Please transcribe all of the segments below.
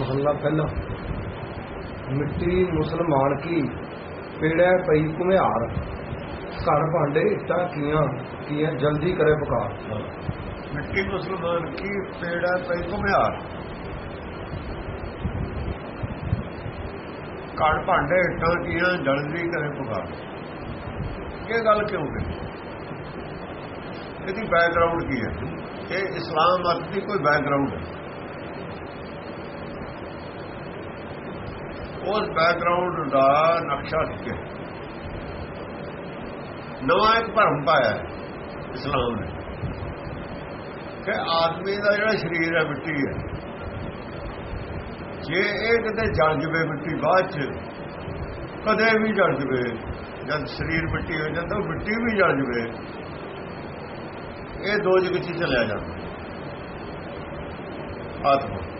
ਮਹੱਲਾ ਪਹਿਲਾ। ਮਿੱਟੀ, ਮੁਸਲਮਾਨ ਕੀ? ਪੇੜੈ ਪਈ ਘੁਮਿਆਰ। ਘਰ ਭਾਂਡੇ, ਇੱਟਾਂ ਕੀਆਂ ਕੀਆਂ ਜਲਦੀ ਕਰੇ ਪੁਕਾਰ। ਮਿੱਟੀ, ਮੁਸਲਮਾਨ ਕੀ? ਪੇੜਾ ਪਈ ਘੁਮਿਆਰ। ਘਰ ਭਾਂਡੇ, ਇੱਟਾਂ ਕੀਆਂ ਜਲਦੀ ਕਰੇ ਪੁਕਾਰ। ਇਹ ਗੱਲ ਕਿਉਂ ਹੈ ਇਹਦੀ ਬੈਕਗ੍ਰਾਉਂਡ ਕੀ ਹੈ? ਇਹ ਇਸਲਾਮ ਮਤ ਦੀ ਕੋਈ ਬੈਕਗ੍ਰਾਉਂਡ ਹੈ। ਉਸ ਬੈਕਗ੍ਰਾਉਂਡ ਦਾ ਨਕਸ਼ਾ ਲਿਖਿਆ ਨਵਾਂ ਇੱਕ ਭਰਮ ਪਾਇਆ ਇਸਲਾਮ ਨੇ। ਕਿ ਆਦਮੀ ਦਾ ਜਿਹੜਾ ਸਰੀਰ ਹੈ, ਮਿੱਟੀ ਹੈ। ਜੇ ਇਹ ਕਿਤੇ ਜਲ ਜਵੇ ਮਿੱਟੀ ਬਾਅਦ ਚ, ਕਦੇ ਵੀ ਜਲ ਜਵੇ, ਜਦ ਸਰੀਰ ਮਿੱਟੀ ਹੋ ਜਾਂਦਾ ਉਹ ਮਿੱਟੀ ਵੀ ਜਲ ਜਵੇ, ਇਹ ਦੋ ਜਗ ਚ ਚਲਿਆ ਜਾਂਦਾ। ਆਤਮਾ।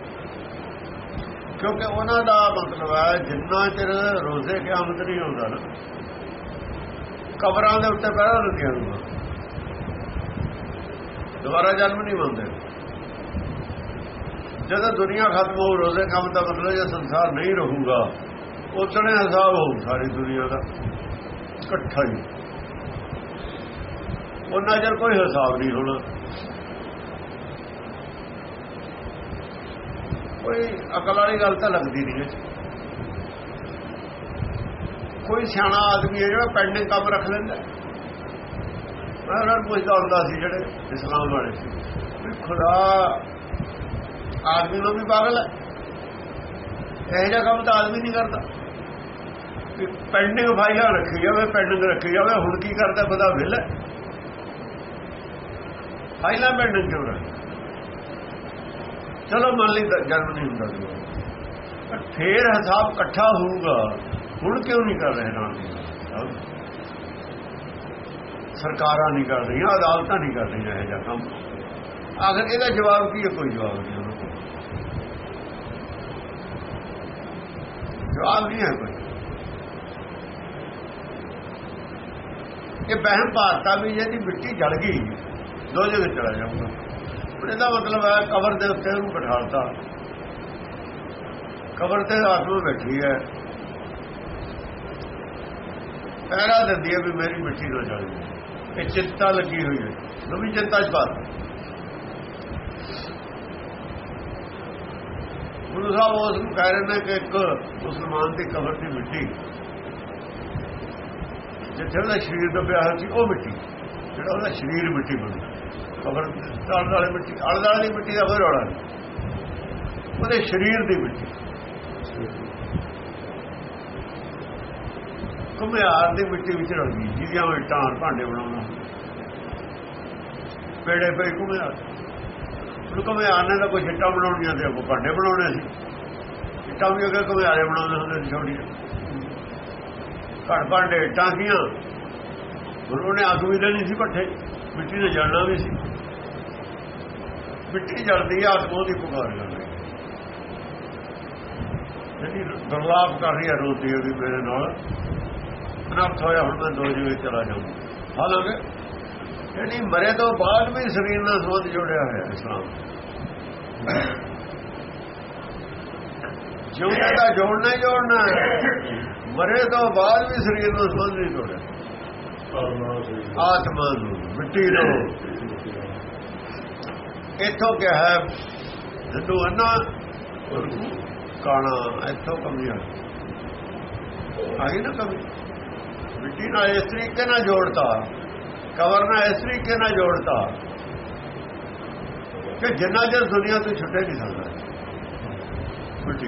ਕਿਉਂਕਿ ਉਹਨਾਂ ਦਾ ਮਤਲਬ ਹੈ ਜਿੰਨਾ ਚਿਰ ਰੋਜ਼ੇ ਕਿਆਮਤ ਨਹੀਂ ਆਉਂਦਾ ਨਾ, ਕਬਰਾਂ ਦੇ ਉੱਤੇ ਪਹਿਰਾ ਲੱਗਿਆ ਹੁੰਦਾ ਦੁਬਾਰਾ ਜਨਮ ਨਹੀਂ ਮੰਨਦੇ। ਜਦੋਂ ਦੁਨੀਆ ਖਤਮ ਹੋ ਰੋਜ਼ੇ ਕੰਮ ਦਾ ਮਤਲਬ ਜੇ ਸੰਸਾਰ ਨਹੀਂ ਰਹੂਗਾ। ਉਤਨੇ ਹਿਸਾਬ ਹੋਊ ਸਾਰੀ ਦੁਨੀਆ ਦਾ। ਇਕੱਠਾ ਹੀ। ਉਹਨਾਂ ਚਿਰ ਕੋਈ ਹਿਸਾਬ ਨਹੀਂ ਹੋਣਾ। ਕੋਈ ਅਕਲ ਵਾਲੀ ਗੱਲ ਤਾਂ ਲੱਗਦੀ ਨਹੀਂ ਹੈ ਕੋਈ ਸਿਆਣਾ ਆਦਮੀ ਹੈ ਜਿਹੜਾ ਪੈਂਡਿੰਗ ਕੰਮ ਰੱਖ ਲੈਂਦਾ। ਮੈਂ ਉਹਨਾਂ ਨੂੰ ਪੁੱਛਦਾ ਹੁੰਦਾ ਸੀ ਜਿਹੜੇ ਇਸਲਾਮ ਵਾਲੇ ਸੀ ਵੀ ਖੁਦਾ ਆਦਮੀ ਨੂੰ ਵੀ ਪਾਗਲ ਹੈ। ਇਹ ਜਿਹਾ ਕੰਮ ਤਾਂ ਆਦਮੀ ਨਹੀਂ ਕਰਦਾ। ਵੀ ਪੈਂਡਿੰਗ ਫਾਈਲਾਂ ਰੱਖੀ ਜਾਵੇ ਪੈਂਡਿੰਗ ਰੱਖੀ ਜਾਵੇ, ਹੁਣ ਕੀ ਕਰਦਾ ਖੁਦਾ ਵਿਹਲਾ ਫਾਈਲਾਂ ਪੈਂਡਿੰਗ ਕਿਉਂ ਰੱਖਦਾ? ਚਲੋ ਮੰਨ ਲਈ ਜਨਮ ਨਹੀਂ ਹੁੰਦਾ ਪਰ ਫੇਰ ਹਿਸਾਬ ਇਕੱਠਾ ਹੋਊਗਾ, ਹੁਣ ਕਿਉਂ ਨਹੀਂ ਕਰ ਰਹੇ ਨਾਲ ਸਰਕਾਰਾਂ ਨਹੀਂ ਕਰ ਰਹੀਆਂ, ਅਦਾਲਤਾਂ ਨਹੀਂ ਕਰ ਰਹੀਆਂ ਇਹ ਜਿਹਾ ਕੰਮ। ਆਖਰ ਇਹਦਾ ਜਵਾਬ ਕੀ ਹੈ? ਕੋਈ ਜਵਾਬ ਨਹੀਂ ਉਹਨਾਂ ਕੋਲ ਜਵਾਬ ਨਹੀਂ ਹੈ ਕੋਈ। ਇਹ ਬਹਿਮ ਭਾਰਤਾ ਵੀ ਇਹਦੀ ਮਿੱਟੀ ਜਲ ਗਈ ਦੋ ਜਗ੍ਹਾ ਚਲਾ ਜਾਊਗਾ। ਇਹਦਾ ਮਤਲਬ ਹੈ ਕਬਰ ਦੇ ਉੱਤੇ ਉਹਨੂੰ ਬਿਠਾਲਤਾ ਕਬਰ ਤੇ ਆਤਮਾ ਬੈਠੀ ਹੈ। ਪਹਿਰਾ ਦਿੰਦੀ ਹੈ ਵੀ ਮੇਰੀ ਮਿੱਟੀ ਤੋਂ ਜਲ ਇਹ ਚਿੰਤਾ ਲੱਗੀ ਹੋਈ ਹੈ। ਨਵੀਂ ਚਿੰਤਾ ਚ ਬਾਤ। ਗੁਰੂ ਸਾਹਿਬ ਉਸ ਨੂੰ ਕਹਿ ਰਹੇ ਨੇ ਕਿ ਇੱਕ ਮੁਸਲਮਾਨ ਦੀ ਕਬਰ ਦੀ ਮਿੱਟੀ ਜਿੱਥੇ ਉਹਦਾ ਸਰੀਰ ਦੱਬਿਆ ਹੋਇਆ ਸੀ, ਉਹ ਮਿੱਟੀ ਜਿਹੜਾ ਉਹਦਾ ਸਰੀਰ ਮਿੱਟੀ ਬਣ ਕਬਰ ਆਲੇ ਵਾਲੀ ਮਿੱਟੀ ਆਲੇ ਵਾਲੀ ਮਿੱਟੀ ਦਾ ਕੋਈ ਰੌਲਾ ਨਹੀਂ। ਉਹਦੇ ਸਰੀਰ ਦੀ ਮਿੱਟੀ। ਕੁਮਿਆਰ ਦੀ ਮਿੱਟੀ ਵਿੱਚ ਰਲ ਗਈ, ਜਿਹਦੀਆਂ ਇੱਟਾਂ ਭਾਂਡੇ ਬਣਾਉਣਾ ਪੇੜੇ ਪਏ ਕੁਮਿਆਰ ਉਹ ਕੁਮਿਆਰ ਨੇ ਤਾਂ ਕੋਈ ਇੱਟਾਂ ਬਣਾਉਣੀਆਂ ਤੇ ਉਹ ਭਾਂਡੇ ਬਣਾਉਣੇ ਸੀ। ਇੱਟਾਂ ਵੀ ਅਗਰ ਕੁਮਿਆਰੇ ਬਣਾਉਂਦੇ ਹੁੰਦੇ ਸੀ ਛੋੜੀਆਂ ਘੜ ਭਾਂਡੇ ਇੱਟਾਂ ਕੀਆਂ ਉਹਨੇ ਅੱਗ ਵੀ ਦੇਣੀ ਸੀ ਭੱਠੇ ਮਿੱਟੀ ਨੇ ਜਾਣਾ ਵੀ ਸੀ। ਮਿੱਟੀ ਜਲਦੀ ਆ ਆਤਮਾ ਦੀ ਪੁਕਾਰ ਕਰ ਰਹੀ ਜਿਹੜੀ ਦਰਲਾਪ ਕਰ ਰਹੀ ਹੈ ਰੋਤੀ ਉਹਦੀ ਮੇਰੇ ਨਾਲ ਅਨਰਥ ਹੋਇਆ ਹੁਣ ਮੈਂ ਦੋ ਜਿਵੇਂ ਚਲਾ ਜਾਊਂ ਹਾਲਾਂਕਿ ਜਿਹੜੀ ਮਰੇ ਤੋਂ ਬਾਅਦ ਵੀ ਸਰੀਰ ਨਾਲ ਸੰਬੰਧ ਜੋੜਿਆ ਹੋਇਆ ਇਸਲਾਮ। ਜਿਉਂਦਾ ਦਾ ਜੋੜਨਾ ਹੀ ਜੋੜਨਾ ਮਰੇ ਤੋਂ ਬਾਅਦ ਵੀ ਸਰੀਰ ਨਾਲ ਸੰਬੰਧ ਨਹੀਂ ਜੋੜਿਆ। ਆਤਮਾ ਨੂੰ ਮਿੱਟੀ ਨੂੰ। ਇੱਥੋਂ ਕਿਹਾ ਹੈ? ਅੰਨਾ ਕਾਣਾ, ਇੱਥੋਂ ਕਮੀ ਆ ਆਈ ਨਾ ਕਮੀ। ਮਿੱਟੀ ਨਾਲ ਇਸ ਤਰੀਕੇ ਨਾਲ ਜੋੜਤਾ। ਕਵਰ ਨਾਲ ਇਸ ਤਰੀਕੇ ਨਾਲ ਜੋੜਤਾ। ਕਿ ਜਿੰਨਾ ਚਿਰ ਦੁਨੀਆ ਤੋਂ ਛੁੱਟੇ ਨਹੀਂ ਸਕਦਾ। ਮਿੱਟੀ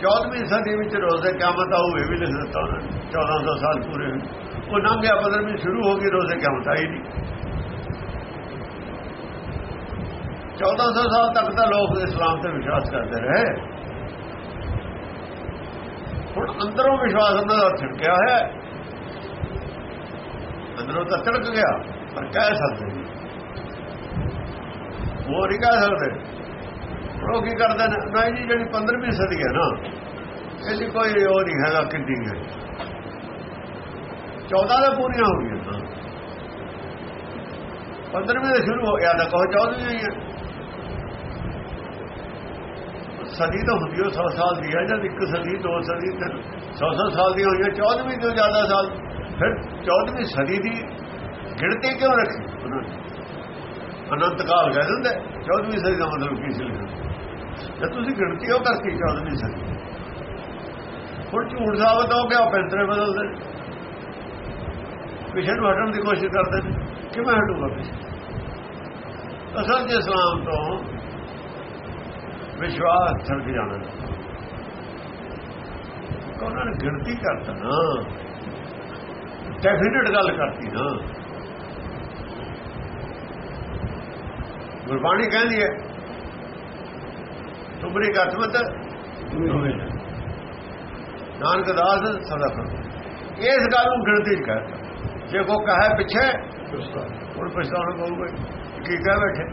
14ਵੀਂ ਸਦੀ ਵਿੱਚ ਰੋਜ਼ੇ ਕਿਆਮਤ ਆਉ ਇਹ ਵੀ ਲਿਖ ਦਿੱਤਾ ਉਹਨਾਂ ਨੇ। 1400 ਸਾਲ ਪੂਰੇ ਉਹ ਨੰਗਿਆ ਬਦਲ ਵੀ ਸ਼ੁਰੂ ਹੋ ਗਈ ਰੋਜ਼ੇ ਕਿਆਮਤ ਆਈ ਨਹੀਂ। 1400 ਸਾਲ ਤੱਕ ਤਾਂ ਲੋਕ ਇਸਲਾਮ ਤੇ ਵਿਸ਼ਵਾਸ ਕਰਦੇ ਰਹੇ। ਹੁਣ ਅੰਦਰੋਂ ਵਿਸ਼ਵਾਸ ਉਹਨਾਂ ਦਾ ਛਿੜਕਿਆ ਹੋਇਆ ਅੰਦਰੋਂ ਤਾਂ ਛਿੜਕ ਗਿਆ, ਪਰ ਕਹਿ ਸਕਦੇ ਨਹੀਂ। ਉਹ ਨਹੀਂ ਕਹਿ ਸਕਦੇ। ਉਹ ਕੀ ਕਰਦੇ ਨੇ? ਨਹੀਂ ਜੀ, ਜਿਹੜੀ 15ਵੀਂ ਸਦੀ ਹੈ ਨਾ, ਇਹਦੀ ਕੋਈ ਉਹ ਨਹੀਂ ਹੈਗਾ ਕਿੰਨੀ ਹੈ। 14 ਦਾ ਪੂਰੀਆਂ ਹੋ ਗਈਆਂ। 15ਵੀਂ ਦਾ ਸ਼ੁਰੂ ਹੋ ਗਿਆ, ਤਾਂ ਕਹੋ 14ਵੀਂ ਹੀ ਹੈ ਸਦੀ ਤਾਂ ਹੁੰਦੀ ਉਹ 100 ਸਾਲ ਦੀ ਹੈ ਜਾਂ ਇੱਕ ਸਦੀ, ਦੋ ਸਦੀ, ਤਿੰਨ 100 ਸਾਲ ਦੀ ਹੋਈਆਂ 14ਵੀਂ ਤੋਂ ਜ਼ਿਆਦਾ ਸਾਲ। ਫਿਰ 14ਵੀਂ ਸਦੀ ਦੀ ਗਿਣਤੀ ਕਿਉਂ ਰੱਖੀ? ਉਹਨਾਂ ਨੇ ਅਨੰਤ ਕਾਲ ਕਹਿ ਦਿੰਦੇ 14ਵੀਂ ਸਦੀ ਦਾ ਮਤਲਬ ਕੀ ਸੀ ਲਿਖਿਆ ਜੇ ਤੁਸੀਂ ਗਿਣਤੀ ਉਹ ਕਰਤੀ 14ਵੀਂ ਸਦੀ? ਹੁਣ ਝੂਠ ਸਾਬਤ ਹੋ ਗਿਆ ਪੈਂਤਰੇ ਬਦਲਦੇ। ਪਿਛੇ ਨੂੰ ਹਟਣ ਦੀ ਕੋਸ਼ਿਸ਼ ਕਰਦੇ ਨੇ। ਕਿਵੇਂ ਹਟੂਗਾ ਪਿਛੇ? ਅਸਲ ਜੇ ਇਸਲਾਮ ਤੋਂ ਵਿਸ਼ਵਾਸ ਛੱਡ ਜਾਣਾ। ਉਹਨਾਂ ਨੇ ਗਿਣਤੀ ਕਰਤਾ ਨਾ। ਡੈਫੀਨਿਟ ਗੱਲ ਕਰਤੀ ਨਾ। ਗੁਰਬਾਣੀ ਕਹਿੰਦੀ ਹੈ, ਤੁਮਰੀ ਕਥਮਤ ਨਾਨਕ ਦਾਸ ਸਦਾ ਇਸ ਗੱਲ ਨੂੰ ਗਿਣਤੀ ਚ ਕਹਿੰਦਾ ਜੇ ਕੋ ਕਹੇ ਪਿੱਛੇ ਹੁਣ ਪਛਤਾਉਣਾ ਪਊਗਾ ਕੀ ਕਹਿ ਬੈਠੇ।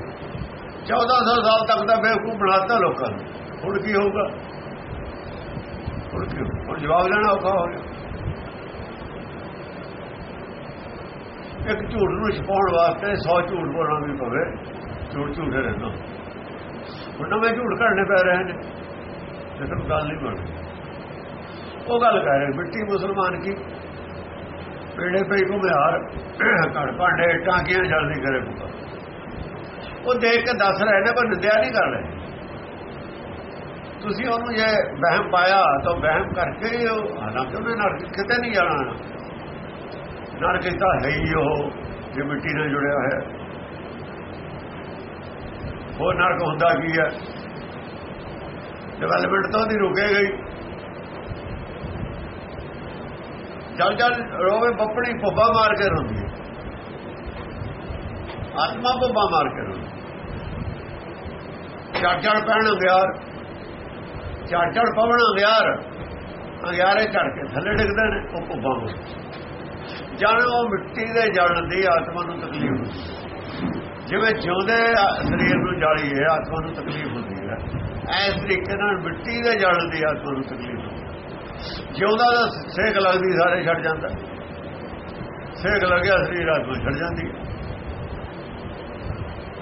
1400 ਸਾਲ ਤੱਕ ਦਾ ਬੇਵਕੂਫ ਬਣਾਤਾ ਲੋਕਾਂ ਨੂੰ। ਹੁਣ ਕੀ ਹੋਊਗਾ? ਹੁਣ ਕੀ ਹੁਣ ਜਵਾਬ ਲੈਣਾ ਔਖਾ ਹੋ ਗਿਆ। ਇੱਕ ਝੂਠ ਨੂੰ ਛਪਾਉਣ ਵਾਸਤੇ 100 ਝੂਠ ਬੋਲਣਾ ਵੀ ਪਵੇ ਝੂਠ ਝੂਠੇ ਰਹਿਣਾ ਹੁਣ ਨਵੇਂ ਝੂਠ ਘੜਨੇ ਪੈ ਰਹੇ ਨੇ ਲੇਕਿਨ ਗੱਲ ਨਹੀਂ ਬਣ ਉਹ ਗੱਲ ਕਰ ਰਹੇ ਮਿੱਟੀ ਮੁਸਲਮਾਨ ਕੀ? ਪੇੜੇ ਪਈ ਘੁਮਿਆਰ ਘੜ ਭਾਂਡੇ ਟਾਂਕੀਆਂ ਜਲਦੀ ਕਰੇ ਪੁੱਤ। ਉਹ ਦੇਖ ਕੇ ਦੱਸ ਰਹੇ ਨੇ, ਪਰ ਨਿੰਦਿਆ ਨਹੀਂ ਕਰ ਰਹੇ। ਤੁਸੀਂ ਉਹਨੂੰ ਜੇ ਵਹਿਮ ਪਾਇਆ, ਤਾਂ ਵਹਿਮ ਕਰਕੇ ਉਹ ਹਾਲਾਂਕਿ ਉਹਨੇ ਨਰਕ ਕਿਤੇ ਨਹੀਂ ਜਾਣਾ। ਨਰਕ ਤਾਂ ਹੈ ਹੀ ਉਹ, ਜੇ ਮਿੱਟੀ ਨਾਲ ਜੁੜਿਆ ਹੋਇਆ। ਉਹ ਨਰਕ ਹੁੰਦਾ ਕੀ ਹੈ? ਡਿਵੈਲਪਮੈਂਟ ਤਾਂ ਉਹਦੀ ਰੁਕੇ ਗਈ। ਜਲ ਜਲ ਰੋਵੇ ਬੱਪੜੀ ਪੱਬਾ ਮਾਰ ਕੇ ਰੋਂਦੀ ਹੈ। ਆਤਮਾ ਪੱਬਾ ਮਾਰ ਕੇ ਰੋਂਦੀ ਚੜ ਚੜ ਪੈਣ ਅੰਗਿਆਰ ਚੜ ਚੜ ਪਵਣ ਅੰਗਿਆਰ ਅੰਗਿਆਰੇ ਚੜ ਕੇ ਥੱਲੇ ਡਿੱਗਦੇ ਨੇ, ਉਹ ਪੱਬਾ ਮਾਰ ਜਨ ਉਹ ਮਿੱਟੀ ਦੇ ਜਲਣ ਦੀ ਆਤਮਾ ਨੂੰ ਤਕਲੀਫ ਹੁੰਦੀ ਜਿਵੇਂ ਜਿਉਂਦੇ ਸਰੀਰ ਨੂੰ ਜਾਲੀ ਹੈ ਆਤਮਾ ਨੂੰ ਤਕਲੀਫ ਹੁੰਦੀ ਹੈ। ਐਸ ਤਰੀਕੇ ਨਾਲ ਮਿੱਟੀ ਦੇ ਜਲਣ ਦੀ ਆਤਮਾ ਨੂੰ ਤਕਲੀਫ ਹੁੰਦੀ ਹੈ। ਜਿਉਂਦਾ ਦਾ ਸੇਕ ਲੱਗਦੀ, ਸਾਰੇ ਛੱਡ ਜਾਂਦਾ। ਸੇਕ ਲੱਗਿਆ, ਸਰੀਰ ਆਤਮਾ ਛੱਡ ਜਾਂਦੀ।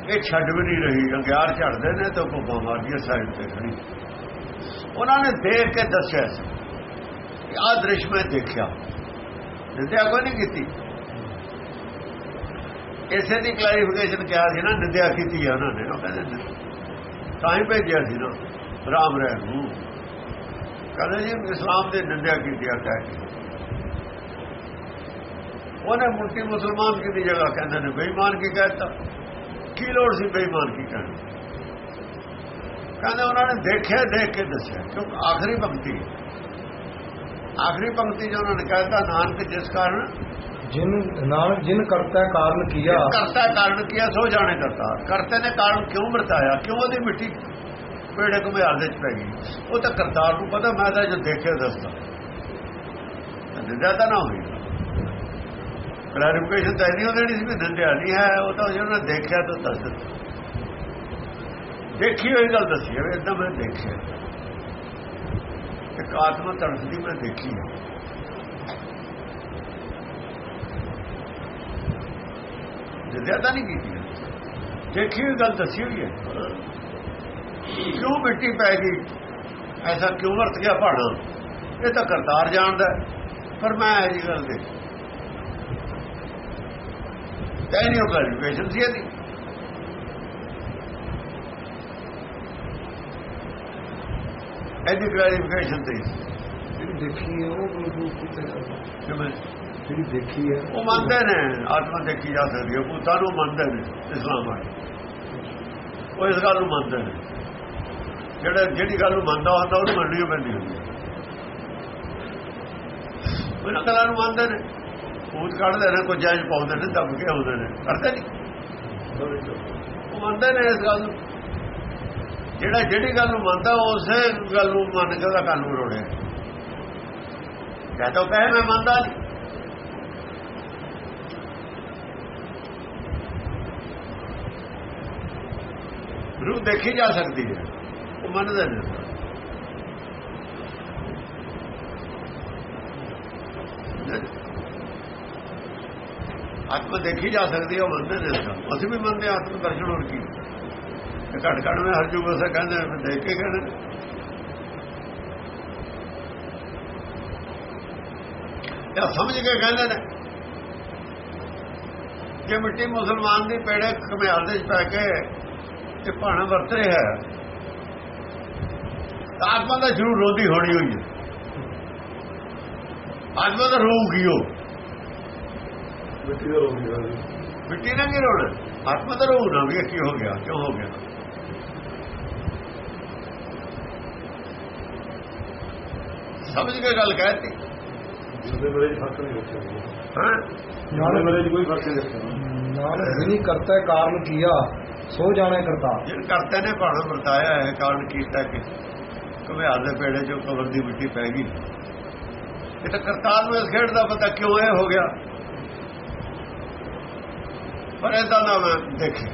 ਇਹ ਛੱਡ ਵੀ ਨਹੀਂ ਰਹੀ ਅੰਗਿਆਰ ਝੜਦੇ ਨੇ ਤਾਂ ਕੋਪਾ ਮਾਰਦੀ ਸਾਈਡ ਤੇ ਖੜੀ। ਉਹਨਾਂ ਨੇ ਦੇਖ ਕੇ ਦੱਸਿਆ ਸੀ। ਆਹ ਦ੍ਰਿਸ਼ ਮੈਂ ਦੇਖਿਆ। ਨਿੰਦਿਆ ਕੋਈ ਨਹੀਂ ਕੀਤੀ। ਇਸੇ ਦੀ ਕਲੈਰੀਫਿਕੇਸ਼ਨ ਕਿਹਾ ਸੀ ਨਾ, ਨਿੰਦਿਆ ਕੀਤੀ ਆ ਉਹਨਾਂ ਨੇ। ਉਹ ਕਹਿੰਦੇ ਤਾਂ ਹੀ ਭੇਜਿਆ ਸੀ ਨਾ। ਰਾਮ ਰਹਿ ਨੂੰ ਕਹਿੰਦੇ ਜੀ ਇਸਲਾਮ ਦੇ ਨਿੰਦਿਆ ਕੀਤੀ ਆ ਕਹਿ ਉਹਨੇ ਮੁਸਲਮਾਨ ਕੀ ਦੀ ਜਗ੍ਹਾ ਕਹਿੰਦੇ ਨੇ? ਬੇਈਮਾਨ ਕੀ ਕਹਿਤਾ? ਕੀ ਲੋੜ ਸੀ ਬੇਈਮਾਨ ਕੀ ਕਹਿਣ ਕਹਿੰਦੇ ਉਹਨਾਂ ਨੇ ਦੇਖਿਆ ਦੇਖ ਕੇ ਦੱਸਿਆ। ਕਿਉਂਕਿ ਆਖਰੀ ਪੰਕਤੀ। ਆਖਰੀ ਪੰਕਤੀ ਜੋ ਉਹਨਾਂ ਨੇ ਕਹਿਤਾ ਨਾਨਕ ਜਿਸ ਕਾਰਨ? ਜਿਨ ਨਾਨਕ ਜਿਨ ਕਰਤਾ ਕਾਰਨ ਕੀਆ? ਕਰਤਾ ਕਾਰਨ ਕੀਆ ਸੋ ਜਾਣੇ ਕਰਤਾ। ਕਰਤੇ ਨੇ ਕਾਰਨ ਕਿਉਂ ਵਰਤਾਇਆ? ਕਿਉਂ ਉਹਦੀ ਮਿੱਟੀ ਪੇੜੇ ਘੁਮਿਆਰ ਦੇ ਚ ਪੈ ਗਈ। ਉਹ ਤਾਂ ਕਰਤਾਰ ਨੂੰ ਪਤਾ, ਮੈਂ ਤਾਂ ਜੋ ਦੇਖਿਆ ਦੱਸਦਾ। ਨਿੰਦਿਆ ਤਾਂ ਨਾ ਹੋਈ। ਕਲੈਰੀਫਿਕੇਸ਼ਨ ਤਾਂ ਨਹੀਂ ਉਹਦੇ ਸੀ ਵੀ ਨਿੰਦਿਆ ਨਹੀਂ ਹੈ, ਉਹ ਤਾਂ ਜਿਹਨਾਂ ਦੇਖਿਆ ਤਾਂ ਦੱਸ ਦਿੱਤਾ। ਦੇਖੀ ਹੋਈ ਗੱਲ ਦੱਸੀ ਹੈ ਇਦਾਂ ਮੈਂ ਦੇਖਿਆ। ਇੱਕ ਆਤਮਾ ਤੜਫਦੀ ਮੈਂ ਦੇਖੀ ਹੈ। ਜ਼ਿਆਦਾ ਨਹੀਂ ਕੀਤੀ ਦੇਖੀ ਹੋਈ ਗੱਲ ਦੱਸੀ ਹੋਈ ਹੈ। ਕਿਉਂ ਮਿੱਟੀ ਪੈ ਗਈ? ਐਸਾ ਕਿਉਂ ਵਰਤ ਗਿਆ ਪਹਾੜਾਂ ਇਹ ਤਾਂ ਕਰਤਾਰ ਜਾਣਦਾ ਪਰ ਮੈਂ ਇਹ ਗੱਲ ਦੇ ਤੈ ਨਹੀਂ ਉਹ ਕਲੈਰੀਫਿਕੇਸ਼ਨ ਸੀ ਇਹਦੀ। ਇਹਦੀ ਕਲੈਰੀਫਿਕੇਸ਼ਨ ਤੇ ਜਿਹੜੀ ਦੇਖੀ ਹੈ ਉਹ ਗੁਰੂ ਕਿਤੇ ਜਿਵੇਂ ਜਿਹੜੀ ਦੇਖੀ ਹੈ। ਉਹ ਮੰਨਦੇ ਨੇ ਆਤਮਾ ਦੇਖੀ ਜਾ ਸਕਦੀ ਹੈ। ਭੂਤਾਂ ਨੂੰ ਮੰਨਦੇ ਨੇ ਇਸਲਾਮ ਵਾਲੇ ਉਹ ਇਸ ਗੱਲ ਨੂੰ ਮੰਨਦੇ ਨੇ। ਜਿਹੜਾ ਜਿਹੜੀ ਗੱਲ ਨੂੰ ਮੰਨਦਾ ਹੁੰਦਾ, ਉਹਨੂੰ ਮੰਨਣੀ ਪੈਂਦੀ ਹੁੰਦੀ ਹੈ। ਉਹਨਾਂ ਗੱਲਾਂ ਨੂੰ ਮੰਨਦੇ ਨੇ। ਭੂਤ ਕੱਢਦੇ ਨੇ ਕੋਈ ਜਾਇਜ਼ ਪਾਉਂਦੇ ਨੇ ਦੱਬ ਕੇ ਆਉਂਦੇ ਨੇ। ਕਰਦੇ ਨਹੀਂ ਉਹ ਮੰਨਦੇ ਨੇ ਇਸ ਗੱਲ ਨੂੰ। ਜਿਹੜਾ ਜਿਹੜੀ ਗੱਲ ਨੂੰ ਮੰਨਦਾ, ਉਸੇ ਗੱਲ ਨੂੰ ਮੰਨ ਕੇ ਉਹਦਾ ਕੰਨ ਮਰੋੜਿਆ ਕਹਤਾ ਕਹੇ, ਮੈਂ ਮੰਨਦਾ ਨਹੀਂ ਰੂਹ ਦੇਖੀ ਜਾ ਸਕਦੀ ਹੈ। ਮੰਨਦਾ ਨੇ। ਆਤਮਾ ਦੇਖੀ ਜਾ ਸਕਦੀ ਹੈ ਉਹ ਮੰਨਦੇ ਨੇ। ਅਸੀਂ ਵੀ ਮੰਨਦੇ ਆਤਮ ਦਰਸ਼ਨ ਹੋਰ ਕੀ। ਘਟ ਘਟ ਮੈਂ ਹਰਜੂ ਬਸਾ ਕਹਿੰਦੇ ਦੇਖ ਕੇ ਕਹਿੰਦੇ ਨੇ। ਸਮਝ ਕੇ ਕਹਿੰਦੇ ਨੇ। ਜੇ ਮਿੱਟੀ ਮੁਸਲਮਾਨ ਦੀ ਪੇੜੇ ਕਮਿਆਲ ਦੇ ਚ ਪੈ ਕੇ ਤੇ ਭਾਣਾ ਵਰਤ ਰਿਹਾ ਹੈ ਤਾਂ ਆਤਮਾ ਦਾ ਜ਼ਰੂਰ ਰੋਂਦੀ ਹੋਣੀ ਹੋਈ ਹੈ। ਆਤਮਾ ਦਾ ਮਿੱਟੀ ਦਾ ਰੋਗ ਹੈ ਮਿੱਟੀ ਨਾਲ ਕੀ ਰੋਣਾ? ਆਤਮਾ ਦਾ ਰੋਣਾ ਵੀ ਇਹ ਕੀ ਹੋ ਗਿਆ ਕਿਉਂ ਹੋ ਗਿਆ? ਸਮਝ ਕੇ ਗੱਲ ਕਹਿਤੀ। ਜਿਹਦੇ ਵੇਲੇ ਫ਼ਰਕ ਨਹੀਂ ਰੱਖਿਆ। ਹਾਂ? ਨਾਲੇ ਵੇਲੇ ਕੋਈ ਫ਼ਰਕ ਨਹੀਂ ਰੱਖਿਆ। ਨਾਲੇ ਜਿਨੀ ਕਰਤਾ ਕਾਰਨ ਕੀਆ ਸੋ ਜਾਣੇ ਕਰਤਾ। ਜਿਨ ਕਰਤੇ ਨੇ ਭਾਣਾ ਵਰਤਾਇਆ ਹੈ ਕਾਰਨ ਕੀਤਾ ਕਿ? ਘੁਮਿਆਰ ਦੇ ਪੇੜੇ ਚੋਂ ਕਬਰ ਦੀ ਮਿੱਟੀ ਪੈ ਗਈ। ਇਹ ਤਾਂ ਕਰਤਾਰ ਨੂੰ ਇਸ ਖੇਡ ਦਾ ਪਤਾ ਕਿਉਂ ਇਹ ਹੋ ਗਿਆ। ਪਰ ਇਹਦਾ ਨਾ ਮੈਂ ਦੇਖੇ।